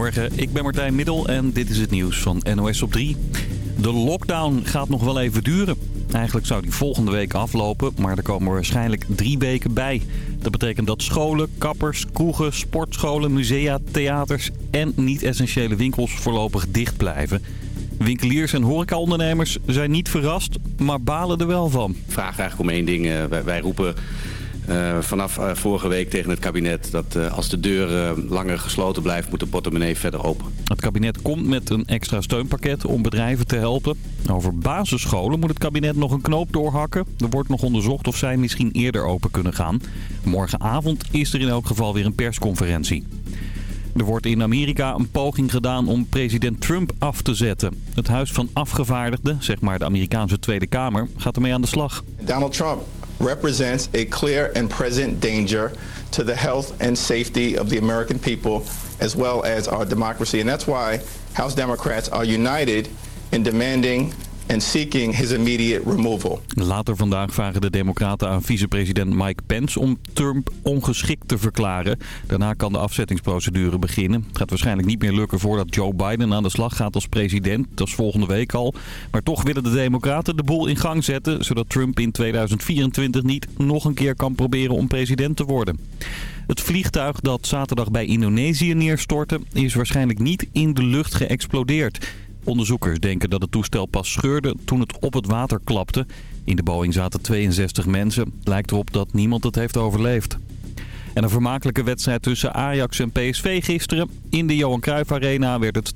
Goedemorgen, ik ben Martijn Middel en dit is het nieuws van NOS op 3. De lockdown gaat nog wel even duren. Eigenlijk zou die volgende week aflopen, maar er komen waarschijnlijk drie weken bij. Dat betekent dat scholen, kappers, kroegen, sportscholen, musea, theaters en niet-essentiële winkels voorlopig dicht blijven. Winkeliers en horecaondernemers zijn niet verrast, maar balen er wel van. Vraag eigenlijk om één ding. Eh, wij, roepen vanaf uh, vorige week tegen het kabinet dat uh, als de deur langer gesloten blijft, moet de portemonnee verder open. Het kabinet komt met een extra steunpakket om bedrijven te helpen. Over basisscholen moet het kabinet nog een knoop doorhakken. Er wordt nog onderzocht of zij misschien eerder open kunnen gaan. Morgenavond is er in elk geval weer een persconferentie. Er wordt in Amerika een poging gedaan om president Trump af te zetten. Het Huis van Afgevaardigden, zeg maar de Amerikaanse Tweede Kamer, gaat ermee aan de slag. Donald Trump represents a clear and present danger to the health and safety of the American people as well as our democracy. And that's why House Democrats are united in demanding and seeking his immediate removal. Later vandaag vragen de democraten aan vicepresident Mike Pence om Trump ongeschikt te verklaren. Daarna kan de afzettingsprocedure beginnen. Het gaat waarschijnlijk niet meer lukken voordat Joe Biden aan de slag gaat als president. Dat is volgende week al. Maar toch willen de democraten de boel in gang zetten... zodat Trump in 2024 niet nog een keer kan proberen om president te worden. Het vliegtuig dat zaterdag bij Indonesië neerstortte is waarschijnlijk niet in de lucht geëxplodeerd. Onderzoekers denken dat het toestel pas scheurde toen het op het water klapte. In de Boeing zaten 62 mensen. Lijkt erop dat niemand het heeft overleefd. En een vermakelijke wedstrijd tussen Ajax en PSV gisteren. In de Johan Cruijff Arena werd het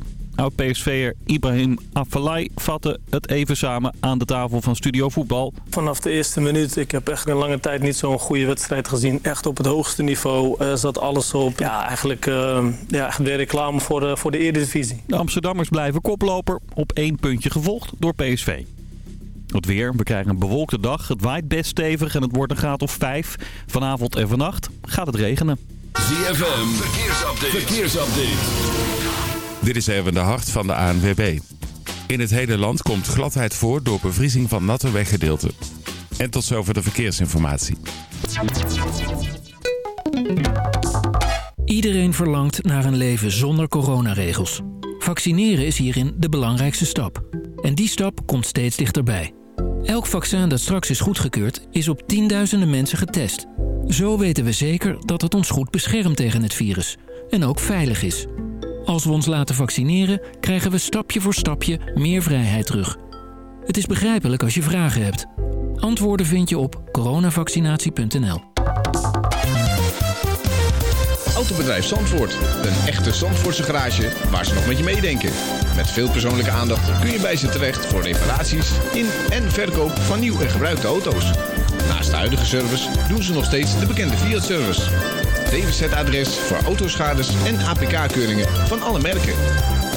2-2. Oud-PSV'er Ibrahim Afellay vatte het even samen aan de tafel van Studio Voetbal. Vanaf de eerste minuut, ik heb echt een lange tijd niet zo'n goede wedstrijd gezien. Echt op het hoogste niveau uh, zat alles op. Ja, eigenlijk uh, ja, de reclame voor de, voor de Eredivisie. De Amsterdammers blijven koploper op één puntje gevolgd door PSV. Het weer, we krijgen een bewolkte dag. Het waait best stevig en het wordt een graad of 5. Vanavond en vannacht gaat het regenen. ZFM, verkeersupdate. verkeersupdate. Dit is even de hart van de ANWB. In het hele land komt gladheid voor door bevriezing van natte weggedeelten. En tot zover de verkeersinformatie. Iedereen verlangt naar een leven zonder coronaregels. Vaccineren is hierin de belangrijkste stap. En die stap komt steeds dichterbij. Elk vaccin dat straks is goedgekeurd is op tienduizenden mensen getest. Zo weten we zeker dat het ons goed beschermt tegen het virus. En ook veilig is. Als we ons laten vaccineren, krijgen we stapje voor stapje meer vrijheid terug. Het is begrijpelijk als je vragen hebt. Antwoorden vind je op coronavaccinatie.nl. Autobedrijf Zandvoort. Een echte Zandvoortse garage waar ze nog met je meedenken. Met veel persoonlijke aandacht kun je bij ze terecht voor reparaties in en verkoop van nieuw en gebruikte auto's. Naast de huidige service doen ze nog steeds de bekende Fiat-service. DWZ-adres voor autoschades en APK-keuringen van alle merken.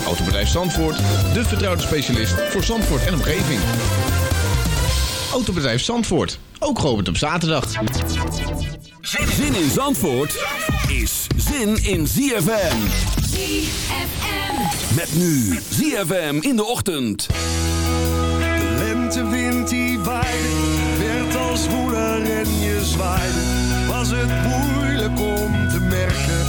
Autobedrijf Zandvoort, de vertrouwde specialist voor Zandvoort en omgeving. Autobedrijf Zandvoort, ook geopend op zaterdag. Zin in Zandvoort is zin in ZFM. ZFM. Met nu ZFM in de ochtend. De lentewind die waaide, werd als woeler en je zwaaide. Was het moeilijk om te merken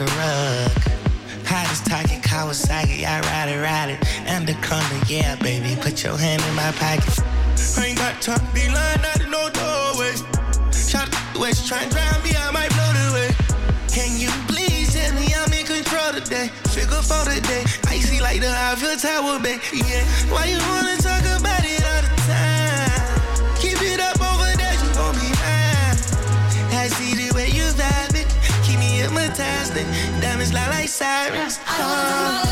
the rug. Hottest target, Kawasaki, I ride it, ride it. Undercover, yeah, baby, put your hand in my pocket. I ain't got time to be lying out in no doorway. Shot the west, try and drown me, I might blow the way. Can you please tell me I'm in control today? Figure for today, icy like the Eiffel Tower, baby. Yeah, why you wanna fly like sirens. Oh.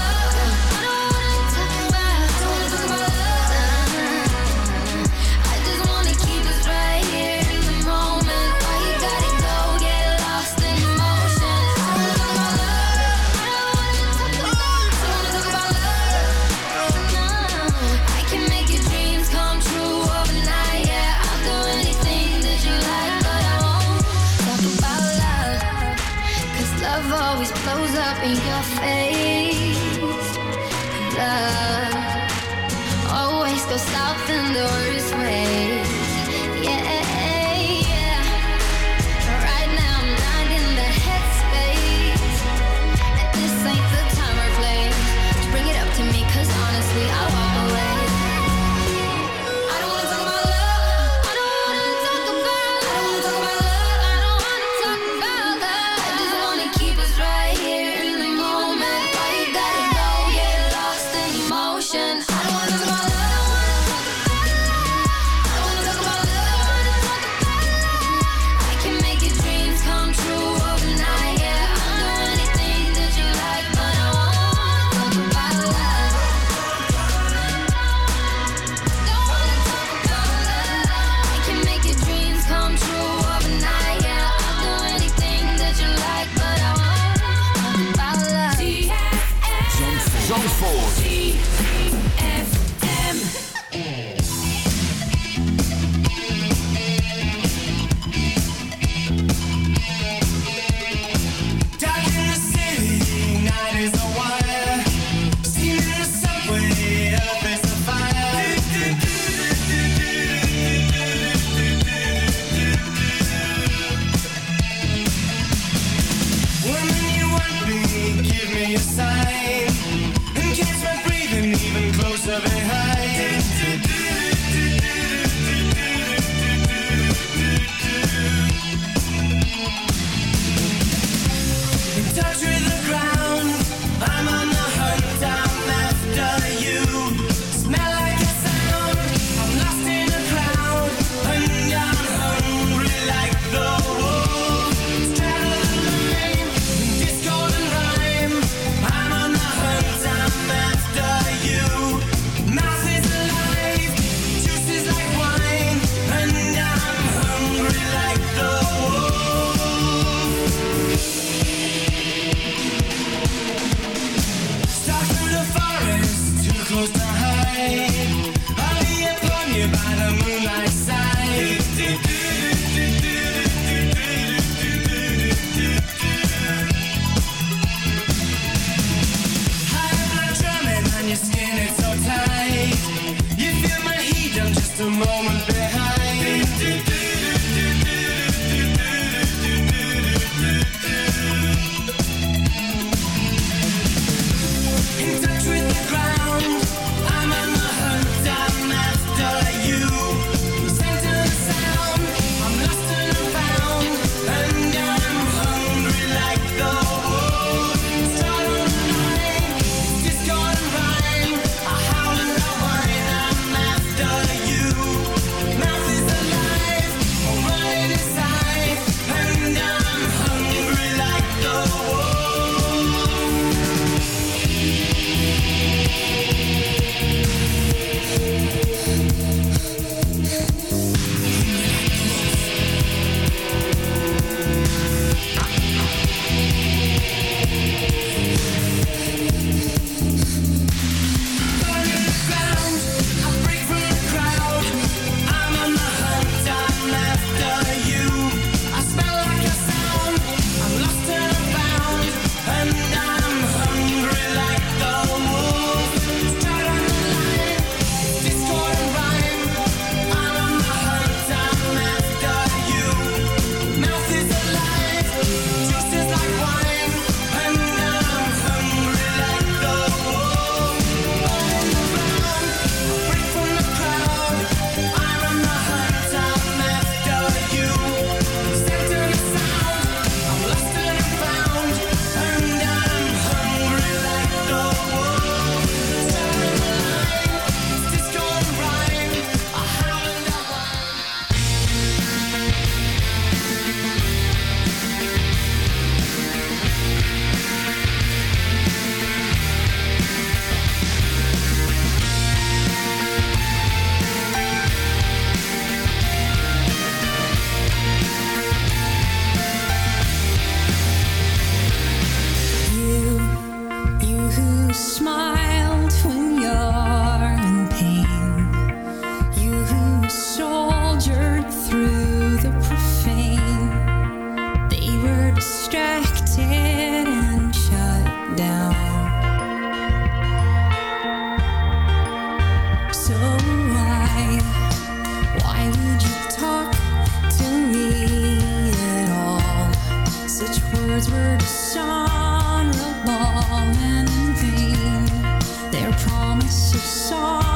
promise of song.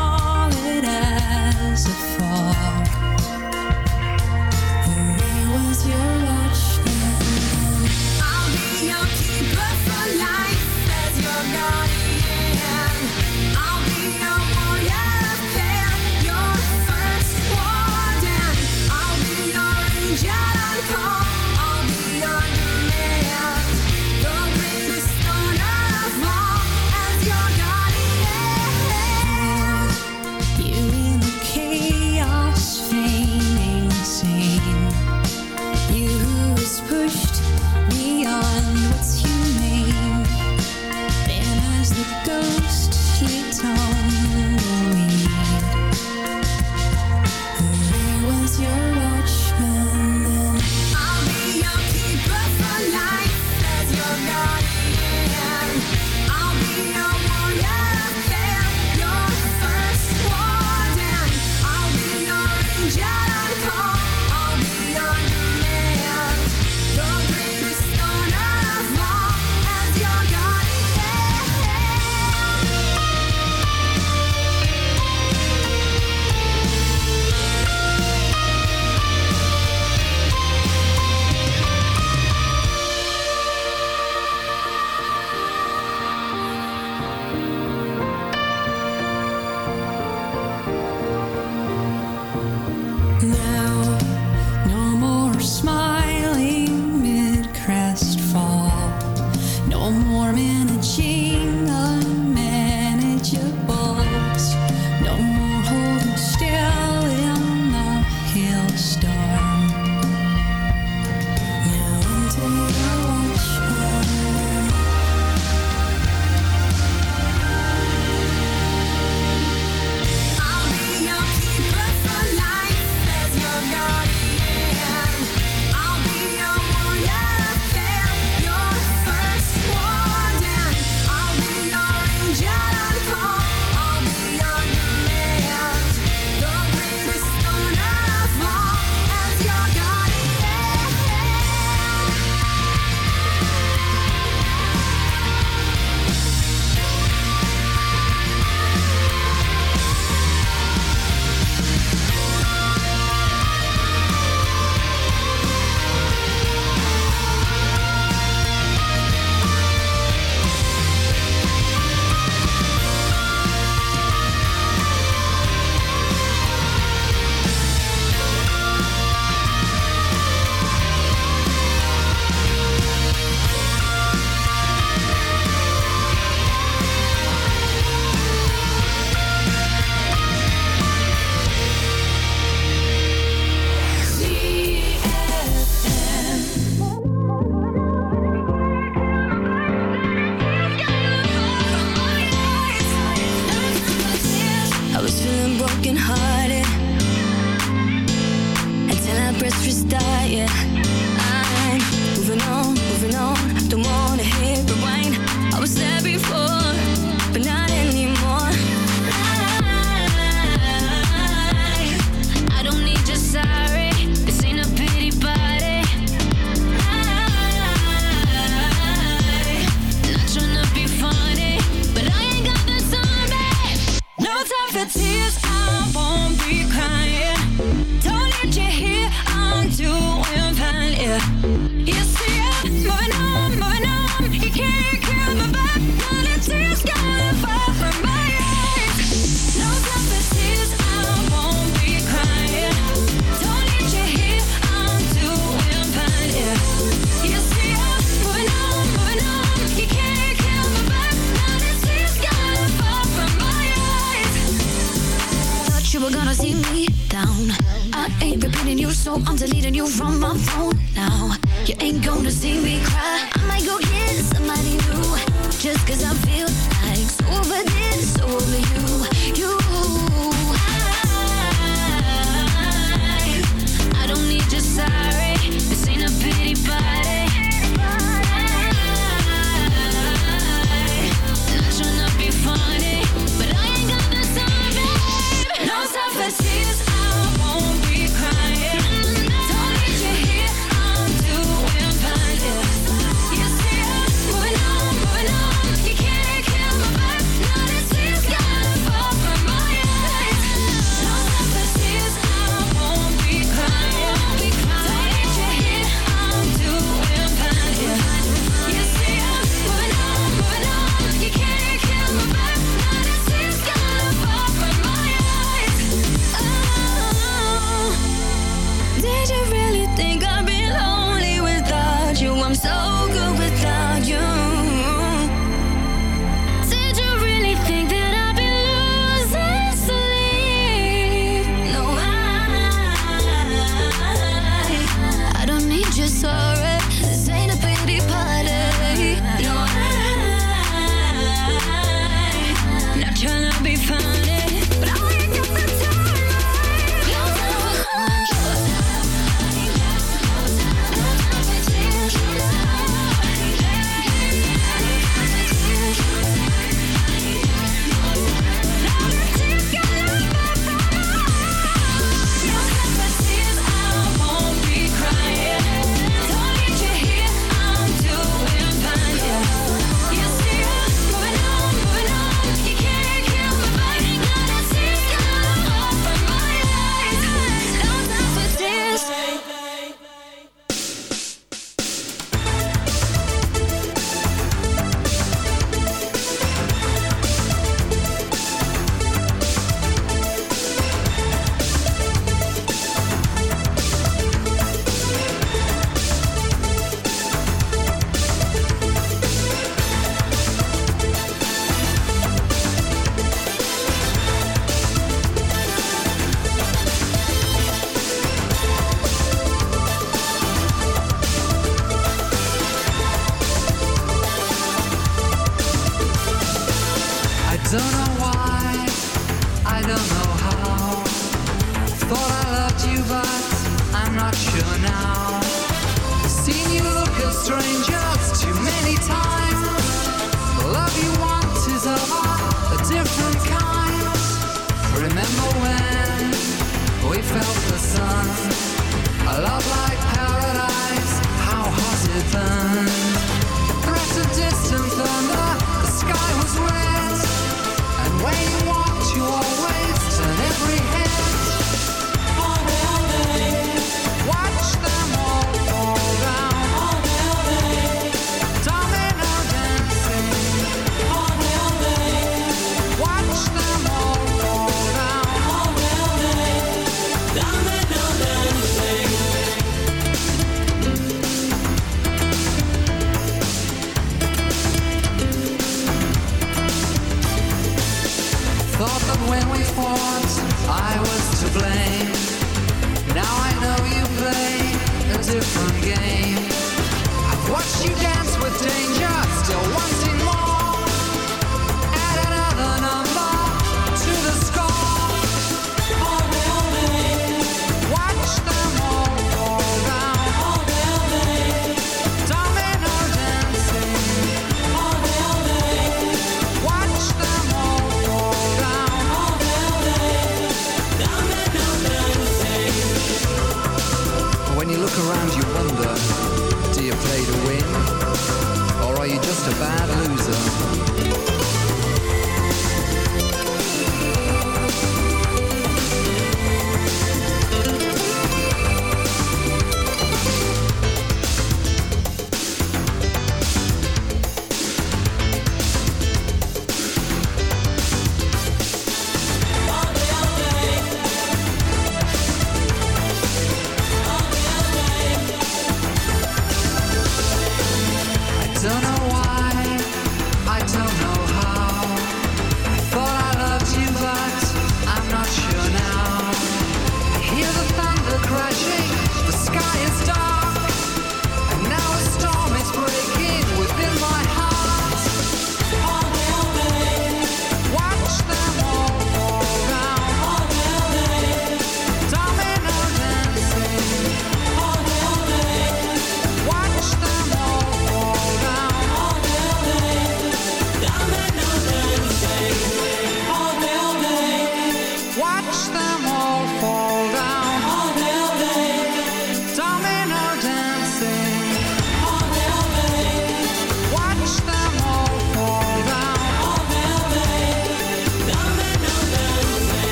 I'm deleting you from my phone now. You ain't gonna see me cry.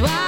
Why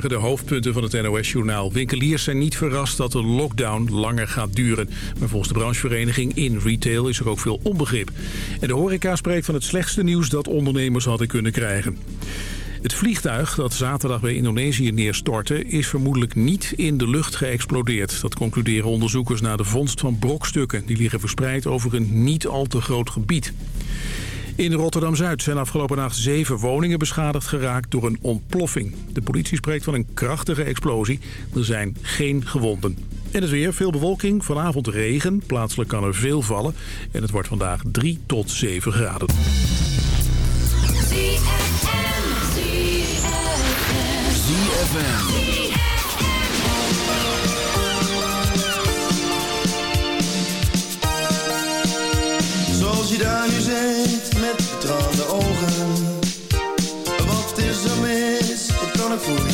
De hoofdpunten van het NOS-journaal. Winkeliers zijn niet verrast dat de lockdown langer gaat duren. Maar volgens de branchevereniging in retail is er ook veel onbegrip. En de horeca spreekt van het slechtste nieuws dat ondernemers hadden kunnen krijgen. Het vliegtuig dat zaterdag bij Indonesië neerstortte... is vermoedelijk niet in de lucht geëxplodeerd. Dat concluderen onderzoekers na de vondst van brokstukken. Die liggen verspreid over een niet al te groot gebied. In Rotterdam-Zuid zijn afgelopen nacht zeven woningen beschadigd geraakt door een ontploffing. De politie spreekt van een krachtige explosie. Er zijn geen gewonden. En het weer, veel bewolking, vanavond regen. Plaatselijk kan er veel vallen. En het wordt vandaag 3 tot 7 graden. Zoals ogen. Wat is er mis? Wat kan ik voor je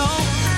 don't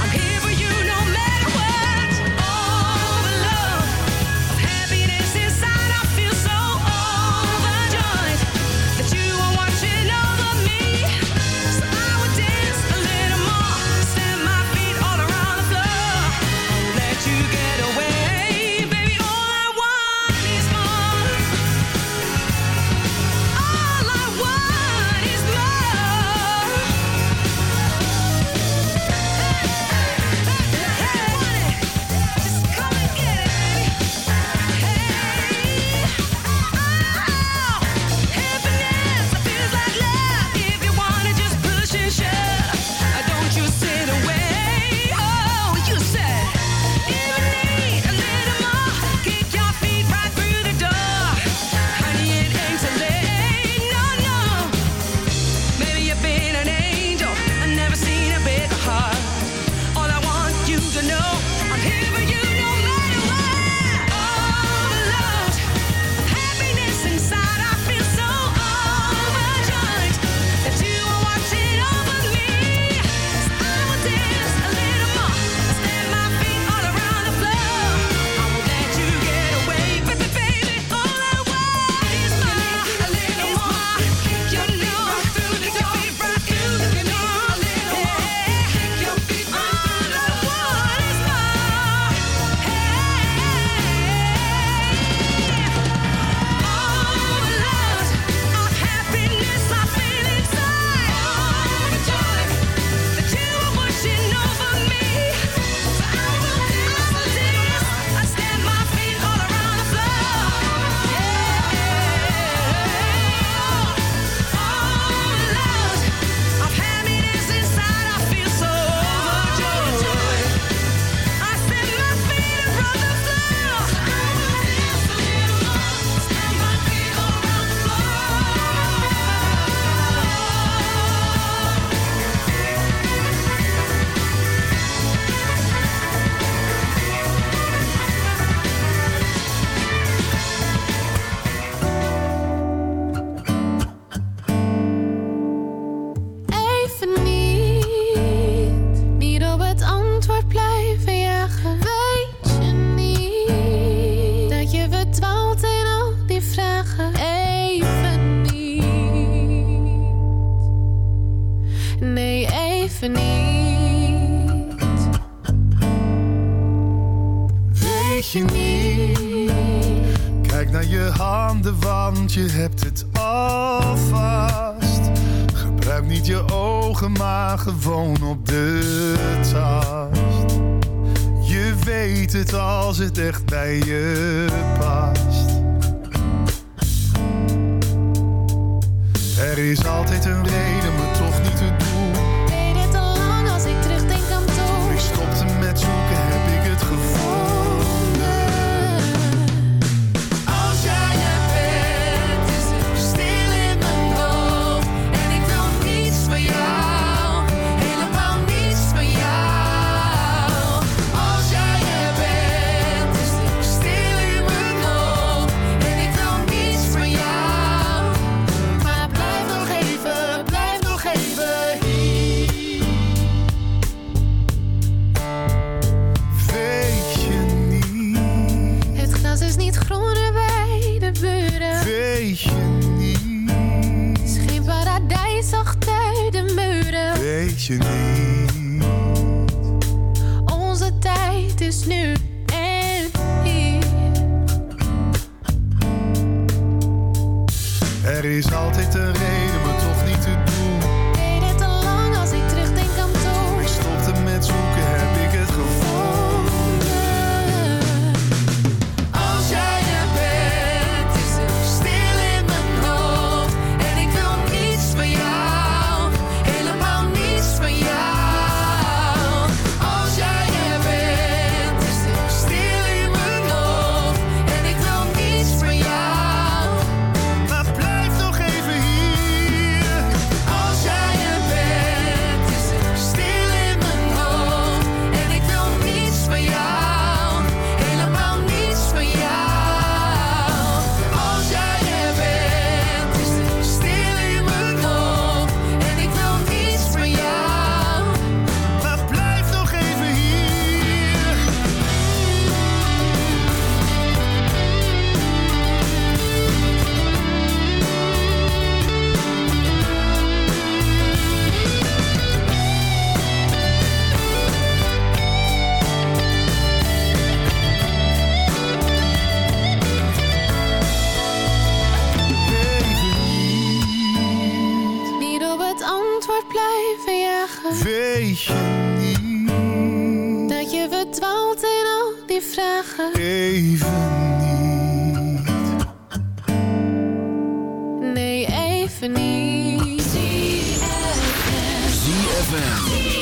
je niet. Niet. ZFM.